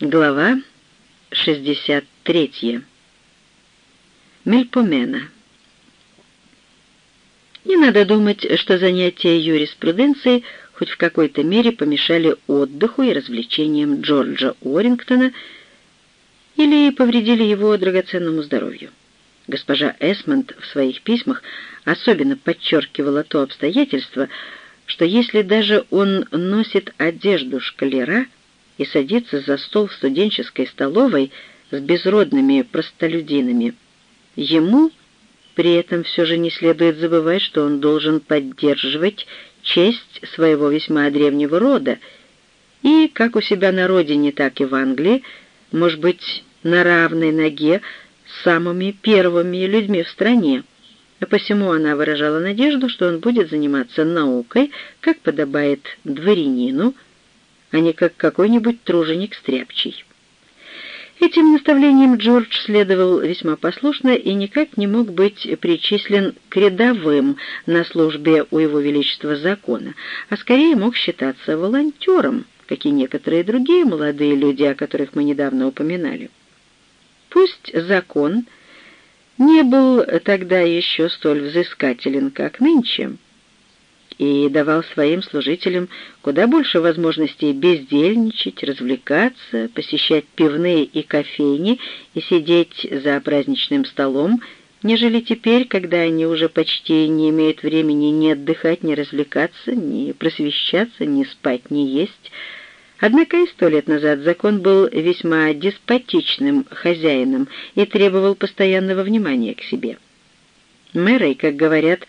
Глава 63. Мельпомена. Не надо думать, что занятия юриспруденцией хоть в какой-то мере помешали отдыху и развлечениям Джорджа Уоррингтона или повредили его драгоценному здоровью. Госпожа Эсмонд в своих письмах особенно подчеркивала то обстоятельство, что если даже он носит одежду шкалера и садится за стол в студенческой столовой с безродными простолюдинами, ему при этом все же не следует забывать, что он должен поддерживать честь своего весьма древнего рода и, как у себя на родине, так и в Англии, может быть, на равной ноге с самыми первыми людьми в стране. А посему она выражала надежду, что он будет заниматься наукой, как подобает дворянину, а не как какой-нибудь труженик стряпчий. Этим наставлением Джордж следовал весьма послушно и никак не мог быть причислен к рядовым на службе у Его Величества закона, а скорее мог считаться волонтером, как и некоторые другие молодые люди, о которых мы недавно упоминали. Пусть закон не был тогда еще столь взыскателен, как нынче, и давал своим служителям куда больше возможностей бездельничать, развлекаться, посещать пивные и кофейни и сидеть за праздничным столом, нежели теперь, когда они уже почти не имеют времени ни отдыхать, ни развлекаться, ни просвещаться, ни спать, ни есть. Однако и сто лет назад закон был весьма деспотичным хозяином и требовал постоянного внимания к себе. Мэрой, как говорят,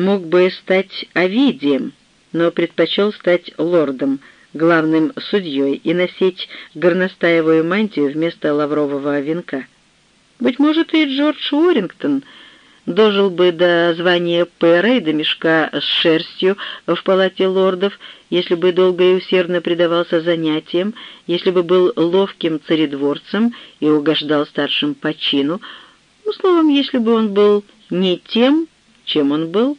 мог бы стать Овидием, но предпочел стать лордом, главным судьей, и носить горностаевую мантию вместо лаврового венка. Быть может, и Джордж Уоррингтон дожил бы до звания пэра и до мешка с шерстью в палате лордов, если бы долго и усердно предавался занятиям, если бы был ловким царедворцем и угождал старшим по чину, ну, словом, если бы он был не тем, чем он был.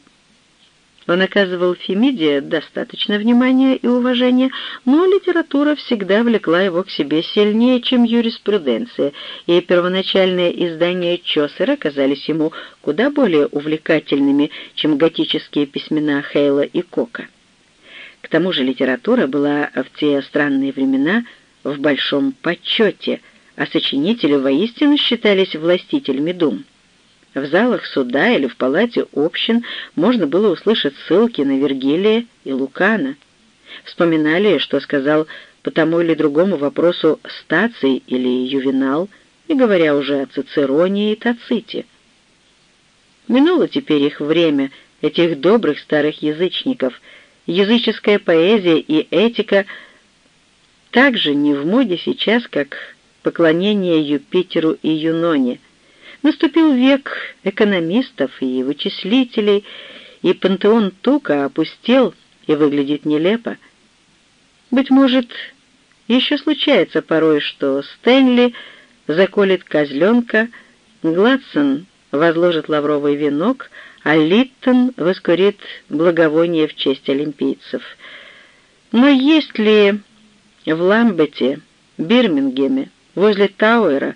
Он оказывал Фемиде достаточно внимания и уважения, но литература всегда влекла его к себе сильнее, чем юриспруденция, и первоначальные издания Чосера казались ему куда более увлекательными, чем готические письмена Хейла и Кока. К тому же литература была в те странные времена в большом почете, а сочинители воистину считались властителями дум. В залах суда или в палате общин можно было услышать ссылки на Вергилия и Лукана. Вспоминали, что сказал по тому или другому вопросу Стаций или Ювенал, не говоря уже о Цицероне и Таците. Минуло теперь их время, этих добрых старых язычников. Языческая поэзия и этика также не в моде сейчас, как поклонение Юпитеру и Юноне — Наступил век экономистов и вычислителей, и пантеон Тука опустел и выглядит нелепо. Быть может, еще случается порой, что Стэнли заколет козленка, Гладсон возложит лавровый венок, а Литтон воскурит благовоние в честь олимпийцев. Но есть ли в Ламбете, Бирмингеме, возле Тауэра,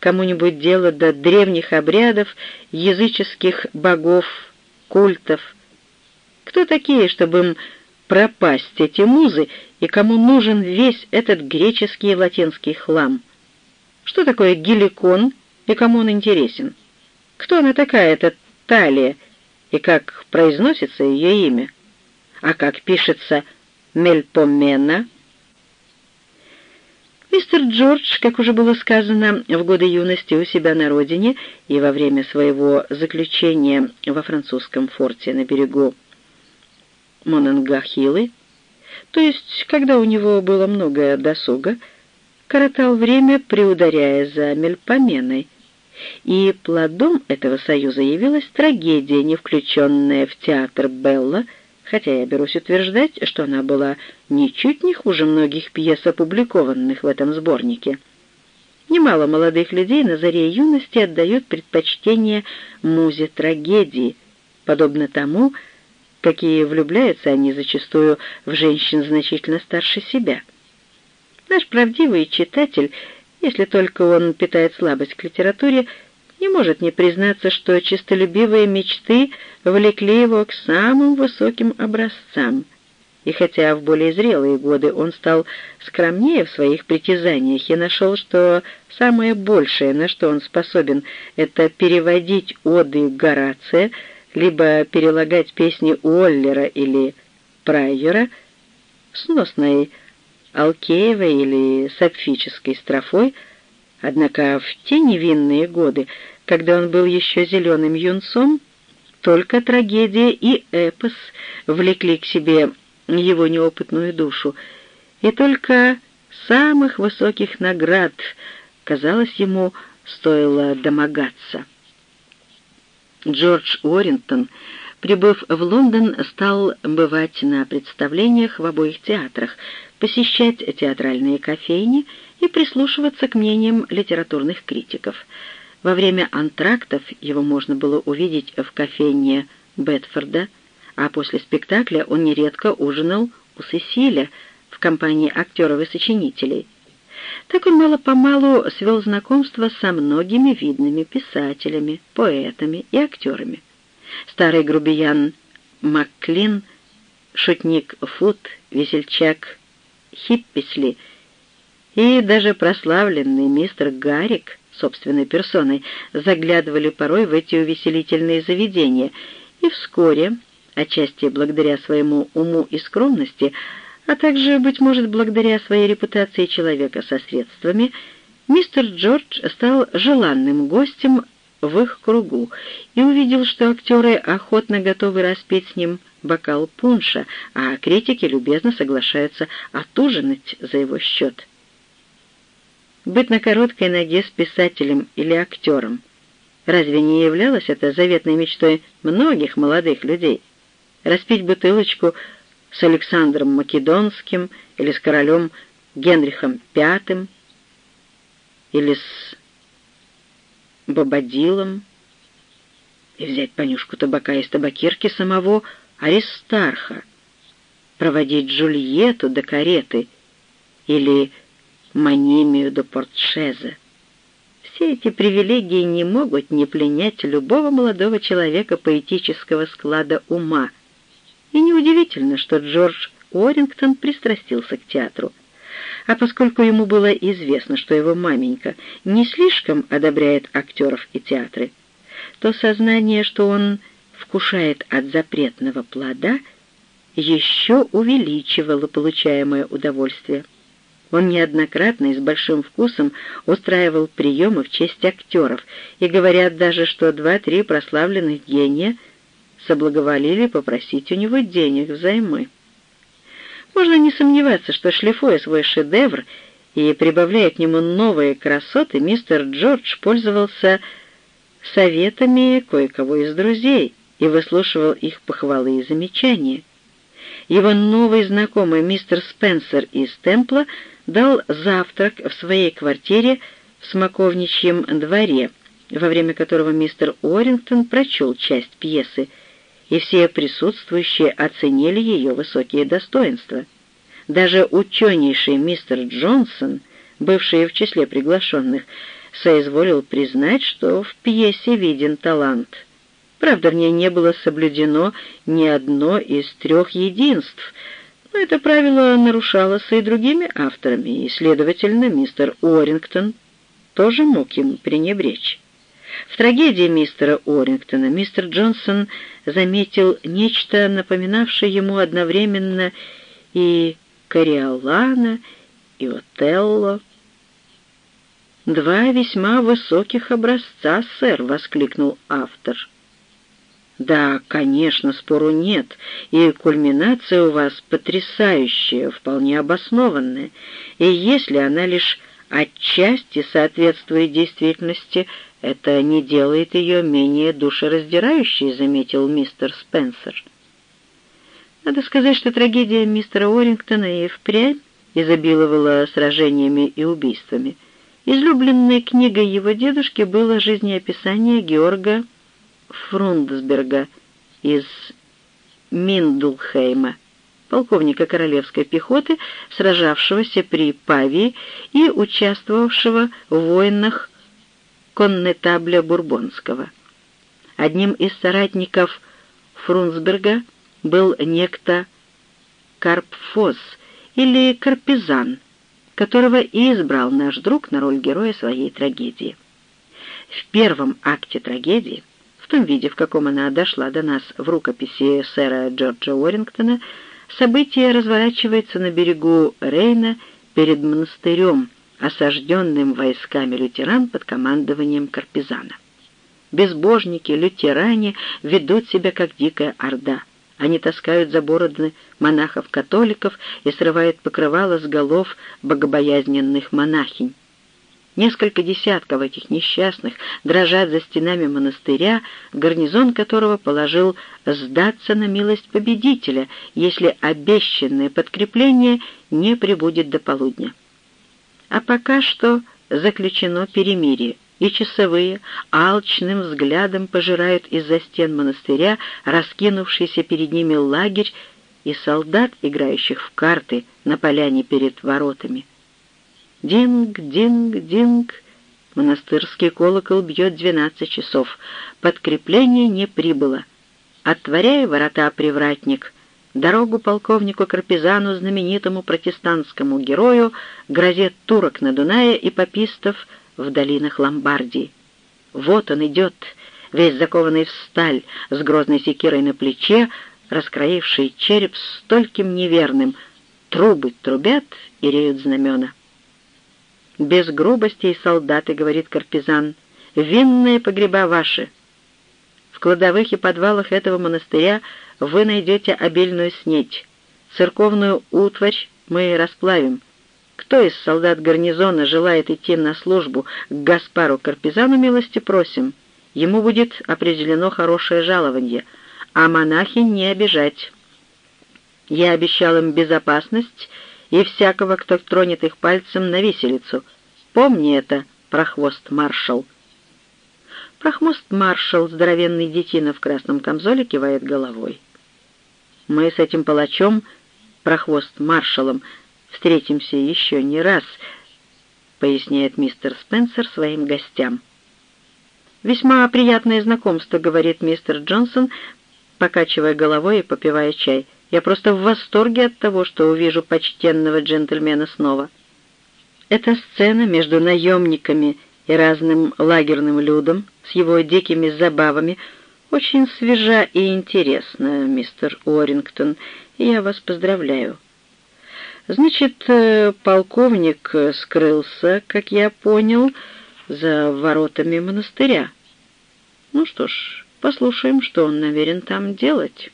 кому-нибудь дело до древних обрядов, языческих богов, культов. Кто такие, чтобы им пропасть эти музы, и кому нужен весь этот греческий и латинский хлам? Что такое геликон и кому он интересен? Кто она такая, эта Талия, и как произносится ее имя? А как пишется Мельпомена — Мистер Джордж, как уже было сказано, в годы юности у себя на родине и во время своего заключения во французском форте на берегу Монангахилы, то есть когда у него было много досуга, коротал время, приударяя за Мельпоменой, и плодом этого союза явилась трагедия, не включенная в театр Белла, хотя я берусь утверждать, что она была ничуть не хуже многих пьес, опубликованных в этом сборнике. Немало молодых людей на заре юности отдают предпочтение музе трагедии, подобно тому, какие влюбляются они зачастую в женщин значительно старше себя. Наш правдивый читатель, если только он питает слабость к литературе, не может не признаться, что чистолюбивые мечты влекли его к самым высоким образцам. И хотя в более зрелые годы он стал скромнее в своих притязаниях и нашел, что самое большее, на что он способен, это переводить оды Горация, либо перелагать песни Уоллера или Прайера, сносной Алкеевой или сапфической строфой, однако в те невинные годы, когда он был еще зеленым юнцом, только трагедия и эпос влекли к себе его неопытную душу, и только самых высоких наград, казалось ему, стоило домогаться. Джордж Уоррингтон, прибыв в Лондон, стал бывать на представлениях в обоих театрах, посещать театральные кофейни и прислушиваться к мнениям литературных критиков. Во время антрактов его можно было увидеть в кофейне Бетфорда, а после спектакля он нередко ужинал у Сесиля в компании актеров и сочинителей. Так он мало-помалу свел знакомство со многими видными писателями, поэтами и актерами. Старый грубиян Макклин, шутник Фут, весельчак Хипписли и даже прославленный мистер Гарик собственной персоной заглядывали порой в эти увеселительные заведения, и вскоре, отчасти благодаря своему уму и скромности, а также, быть может, благодаря своей репутации человека со средствами, мистер Джордж стал желанным гостем в их кругу и увидел, что актеры охотно готовы распить с ним бокал пунша, а критики любезно соглашаются отужинать за его счет. Быть на короткой ноге с писателем или актером разве не являлось это заветной мечтой многих молодых людей? Распить бутылочку с Александром Македонским или с королем Генрихом V или с Бободилом и взять понюшку табака из табакирки самого Аристарха, проводить Джульетту до кареты или Манимию до Портшеза. Все эти привилегии не могут не пленять любого молодого человека поэтического склада ума. И неудивительно, что Джордж Уоррингтон пристрастился к театру. А поскольку ему было известно, что его маменька не слишком одобряет актеров и театры, то сознание, что он вкушает от запретного плода, еще увеличивало получаемое удовольствие. Он неоднократно и с большим вкусом устраивал приемы в честь актеров, и говорят даже, что два-три прославленных гения соблаговолили попросить у него денег взаймы. Можно не сомневаться, что, шлифуя свой шедевр и прибавляя к нему новые красоты, мистер Джордж пользовался советами кое-кого из друзей и выслушивал их похвалы и замечания. Его новый знакомый мистер Спенсер из Темпла дал завтрак в своей квартире в Смоковничьем дворе, во время которого мистер Уоррингтон прочел часть пьесы, и все присутствующие оценили ее высокие достоинства. Даже ученейший мистер Джонсон, бывший в числе приглашенных, соизволил признать, что в пьесе виден талант. Правда, в ней не было соблюдено ни одно из трех единств — но это правило нарушалось и другими авторами, и, следовательно, мистер Уоррингтон тоже мог им пренебречь. В трагедии мистера Уоррингтона мистер Джонсон заметил нечто, напоминавшее ему одновременно и Кориолана, и Отелло. «Два весьма высоких образца, сэр!» — воскликнул автор. Да, конечно, спору нет, и кульминация у вас потрясающая, вполне обоснованная, и если она лишь отчасти соответствует действительности, это не делает ее менее душераздирающей, заметил мистер Спенсер. Надо сказать, что трагедия мистера Уоррингтона и впрямь изобиловала сражениями и убийствами. Излюбленной книгой его дедушки было жизнеописание Георга Фрундсберга из Миндулхейма, полковника королевской пехоты, сражавшегося при Павии и участвовавшего в войнах коннетабля Бурбонского. Одним из соратников Фрунсберга был некто Карпфос или Карпизан, которого и избрал наш друг на роль героя своей трагедии. В первом акте трагедии, том виде, в каком она дошла до нас в рукописи сэра Джорджа Уоррингтона, событие разворачивается на берегу Рейна перед монастырем, осажденным войсками лютеран под командованием Карпизана. Безбожники, лютеране ведут себя как дикая орда. Они таскают за бороды монахов-католиков и срывают покрывало с голов богобоязненных монахинь. Несколько десятков этих несчастных дрожат за стенами монастыря, гарнизон которого положил сдаться на милость победителя, если обещанное подкрепление не прибудет до полудня. А пока что заключено перемирие, и часовые алчным взглядом пожирают из-за стен монастыря раскинувшийся перед ними лагерь и солдат, играющих в карты на поляне перед воротами. Динг, динг, динг. Монастырский колокол бьет двенадцать часов. Подкрепление не прибыло. Отворяй ворота, привратник. Дорогу полковнику Карпизану, знаменитому протестантскому герою, грозит турок на Дунае и попистов в долинах Ломбардии. Вот он идет, весь закованный в сталь, с грозной секирой на плече, раскроивший череп стольким неверным. Трубы трубят и реют знамена. «Без грубостей, солдаты», — говорит Карпизан, — «винные погреба ваши». В кладовых и подвалах этого монастыря вы найдете обильную снедь. Церковную утварь мы расплавим. Кто из солдат гарнизона желает идти на службу к Гаспару Карпизану, милости просим. Ему будет определено хорошее жалование, а монахи не обижать. Я обещал им безопасность и всякого, кто тронет их пальцем на виселицу. Помни это, прохвост-маршал». Прохвост-маршал, здоровенный детина в красном камзоле, кивает головой. «Мы с этим палачом, прохвост-маршалом, встретимся еще не раз», — поясняет мистер Спенсер своим гостям. «Весьма приятное знакомство», — говорит мистер Джонсон, покачивая головой и попивая чай. Я просто в восторге от того, что увижу почтенного джентльмена снова. Эта сцена между наемниками и разным лагерным людом с его дикими забавами очень свежа и интересна, мистер Уоррингтон, и я вас поздравляю. Значит, э, полковник скрылся, как я понял, за воротами монастыря. Ну что ж, послушаем, что он намерен там делать»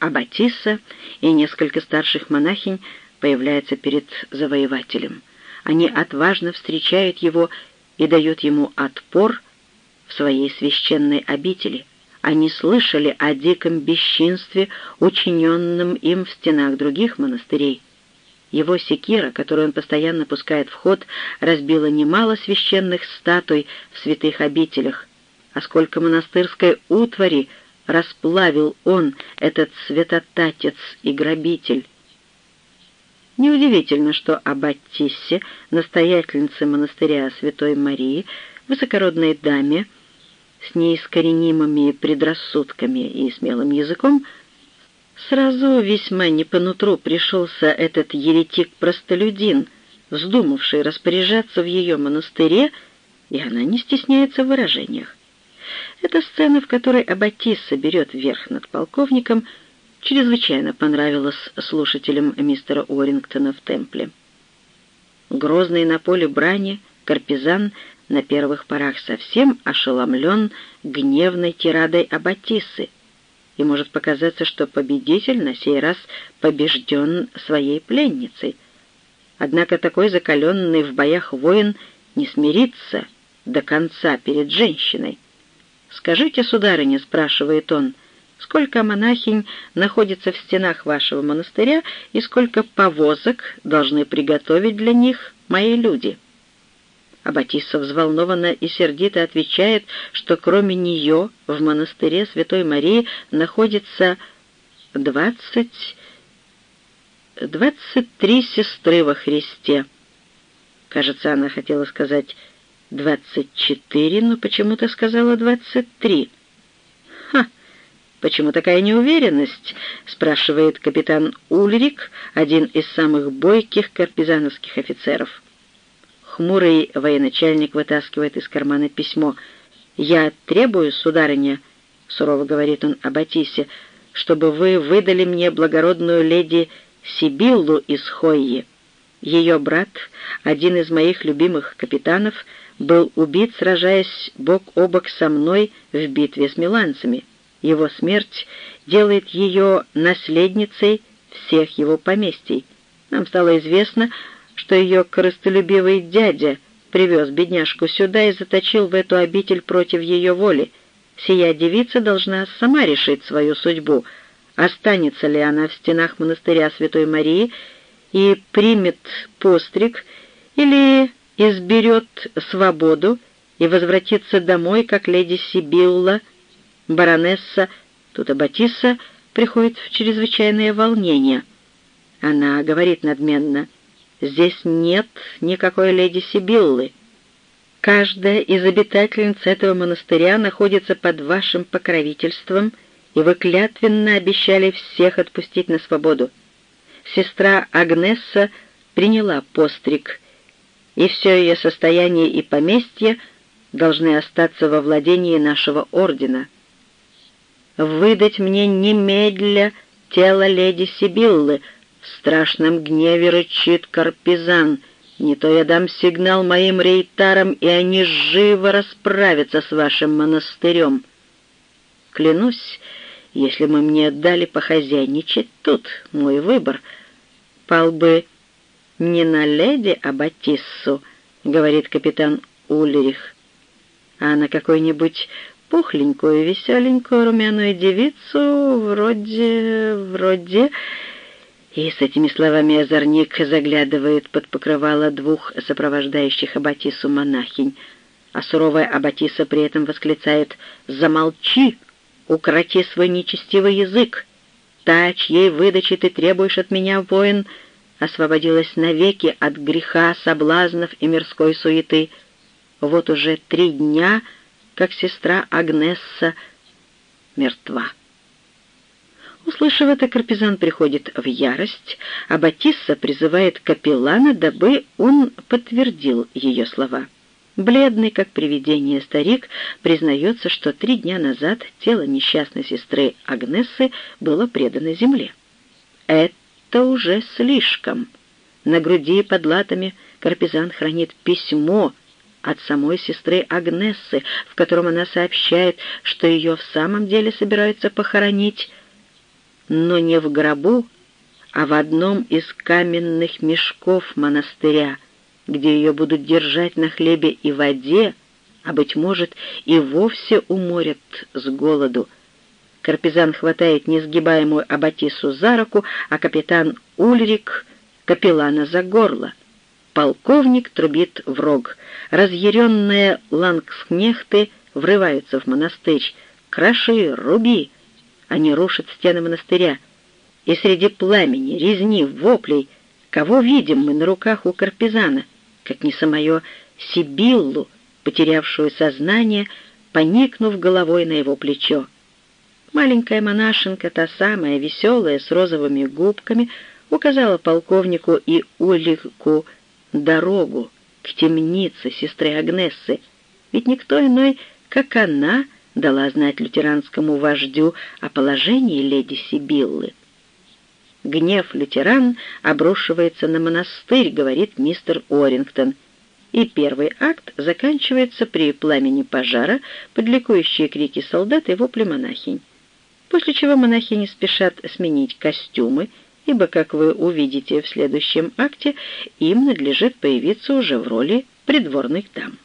а Батисса и несколько старших монахинь появляются перед завоевателем. Они отважно встречают его и дают ему отпор в своей священной обители. Они слышали о диком бесчинстве, учиненном им в стенах других монастырей. Его секира, которую он постоянно пускает в ход, разбила немало священных статуй в святых обителях, а сколько монастырской утвари расплавил он, этот святотатец и грабитель. Неудивительно, что об настоятельнице монастыря Святой Марии, высокородной даме, с неискоренимыми предрассудками и смелым языком, сразу весьма не по нутру пришелся этот еретик-простолюдин, вздумавший распоряжаться в ее монастыре, и она не стесняется в выражениях. Эта сцена, в которой Аббатисса берет верх над полковником, чрезвычайно понравилась слушателям мистера Уоррингтона в темпле. Грозный на поле брани, Карпизан на первых порах совсем ошеломлен гневной тирадой Аббатиссы, и может показаться, что победитель на сей раз побежден своей пленницей. Однако такой закаленный в боях воин не смирится до конца перед женщиной. «Скажите, сударыня», — спрашивает он, — «сколько монахинь находится в стенах вашего монастыря и сколько повозок должны приготовить для них мои люди?» А Батисса взволнованно и сердито отвечает, что кроме нее в монастыре Святой Марии находится двадцать... двадцать три сестры во Христе. Кажется, она хотела сказать двадцать четыре, но почему-то сказала двадцать три. «Ха! Почему такая неуверенность?» — спрашивает капитан Ульрик, один из самых бойких карпизановских офицеров. Хмурый военачальник вытаскивает из кармана письмо. «Я требую, сударыня», — сурово говорит он об Атисе, — «чтобы вы выдали мне благородную леди Сибиллу из Хойи. Ее брат, один из моих любимых капитанов, был убит, сражаясь бок о бок со мной в битве с миланцами. Его смерть делает ее наследницей всех его поместий. Нам стало известно, что ее корыстолюбивый дядя привез бедняжку сюда и заточил в эту обитель против ее воли — Сия девица должна сама решить свою судьбу, останется ли она в стенах монастыря Святой Марии и примет постриг, или изберет свободу и возвратится домой, как леди Сибилла, баронесса, тут Аббатисса приходит в чрезвычайное волнение. Она говорит надменно, «Здесь нет никакой леди Сибиллы. Каждая из обитательниц этого монастыря находится под вашим покровительством, и вы клятвенно обещали всех отпустить на свободу. Сестра Агнесса приняла постриг, и все ее состояние и поместье должны остаться во владении нашего ордена. Выдать мне немедля тело леди Сибиллы, в страшном гневе рычит Карпизан — не то я дам сигнал моим рейтарам, и они живо расправятся с вашим монастырем. Клянусь, если бы мне дали похозяйничать тут, мой выбор пал бы не на леди, а Батиссу, говорит капитан Ульрих, а на какой-нибудь пухленькую, веселенькую румяную девицу вроде... вроде... И с этими словами озорник заглядывает под покрывало двух сопровождающих Аббатису монахинь, а суровая Аббатиса при этом восклицает «Замолчи! Укроти свой нечестивый язык! Та, чьей выдачи ты требуешь от меня, воин, освободилась навеки от греха, соблазнов и мирской суеты. Вот уже три дня, как сестра Агнесса мертва». Услышав это, Карпизан приходит в ярость, а Батисса призывает капеллана, дабы он подтвердил ее слова. Бледный, как привидение, старик признается, что три дня назад тело несчастной сестры Агнессы было предано земле. Это уже слишком. На груди под латами Карпизан хранит письмо от самой сестры Агнессы, в котором она сообщает, что ее в самом деле собираются похоронить но не в гробу, а в одном из каменных мешков монастыря, где ее будут держать на хлебе и воде, а, быть может, и вовсе уморят с голоду. Карпизан хватает несгибаемую Аббатису за руку, а капитан Ульрик — капеллана за горло. Полковник трубит в рог. Разъяренные лангскнехты врываются в монастырь. «Кроши, руби!» Они рушат стены монастыря. И среди пламени, резни, воплей, кого видим мы на руках у Карпизана, как не самое Сибиллу, потерявшую сознание, поникнув головой на его плечо. Маленькая монашенка, та самая веселая, с розовыми губками, указала полковнику и Улику дорогу к темнице сестры Агнессы, ведь никто иной, как она, — дала знать лютеранскому вождю о положении леди Сибиллы. «Гнев лютеран обрушивается на монастырь», — говорит мистер Орингтон, и первый акт заканчивается при пламени пожара под крики солдат и вопли монахинь. После чего монахини спешат сменить костюмы, ибо, как вы увидите в следующем акте, им надлежит появиться уже в роли придворных дам.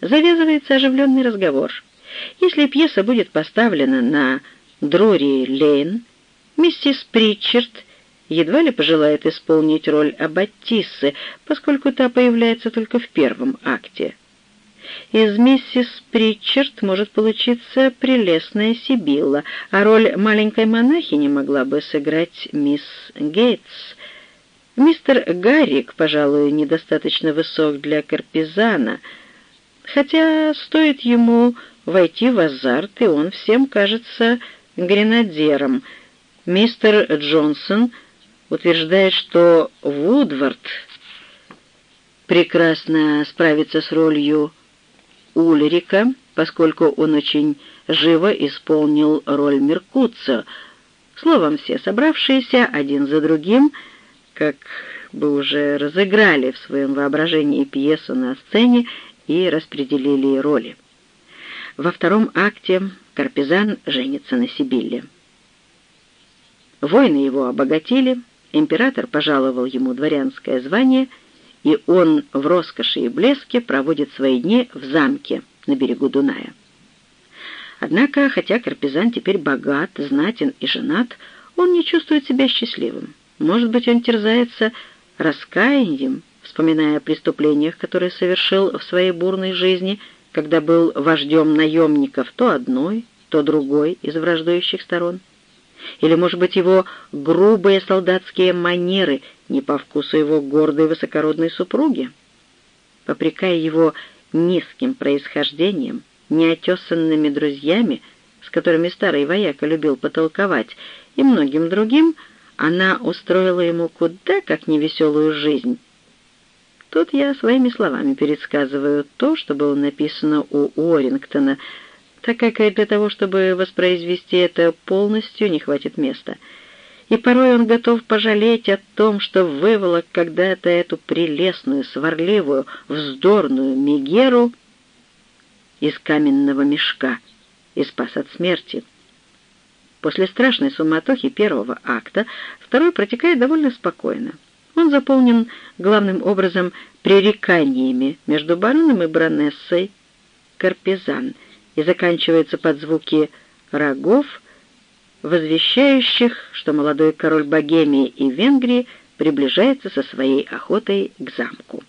Завязывается оживленный разговор — если пьеса будет поставлена на Дрори-Лейн, миссис Притчард едва ли пожелает исполнить роль Аббатиссы, поскольку та появляется только в первом акте. Из миссис Притчард может получиться прелестная Сибилла, а роль маленькой монахини могла бы сыграть мисс Гейтс. Мистер Гаррик, пожалуй, недостаточно высок для Карпизана, хотя стоит ему войти в азарт, и он всем кажется гренадером. Мистер Джонсон утверждает, что Вудвард прекрасно справится с ролью Ульрика, поскольку он очень живо исполнил роль Меркутца. Словом, все собравшиеся один за другим, как бы уже разыграли в своем воображении пьесу на сцене и распределили роли. Во втором акте Карпизан женится на Сибилле. Воины его обогатили, император пожаловал ему дворянское звание — и он в роскоши и блеске проводит свои дни в замке на берегу Дуная. Однако, хотя Карпизан теперь богат, знатен и женат, он не чувствует себя счастливым. Может быть, он терзается раскаянием, вспоминая о преступлениях, которые совершил в своей бурной жизни, когда был вождем наемников то одной, то другой из враждующих сторон. Или, может быть, его грубые солдатские манеры не по вкусу его гордой высокородной супруги? Попрекая его низким происхождением, неотесанными друзьями, с которыми старый вояка любил потолковать, и многим другим, она устроила ему куда как невеселую жизнь. Тут я своими словами пересказываю то, что было написано у Уоррингтона, так как для того, чтобы воспроизвести это полностью, не хватит места. И порой он готов пожалеть о том, что выволок когда-то эту прелестную, сварливую, вздорную Мегеру из каменного мешка и спас от смерти. После страшной суматохи первого акта второй протекает довольно спокойно. Он заполнен главным образом пререканиями между бароном и баронессой Карпезан — и заканчивается под звуки рогов, возвещающих, что молодой король Богемии и Венгрии приближается со своей охотой к замку.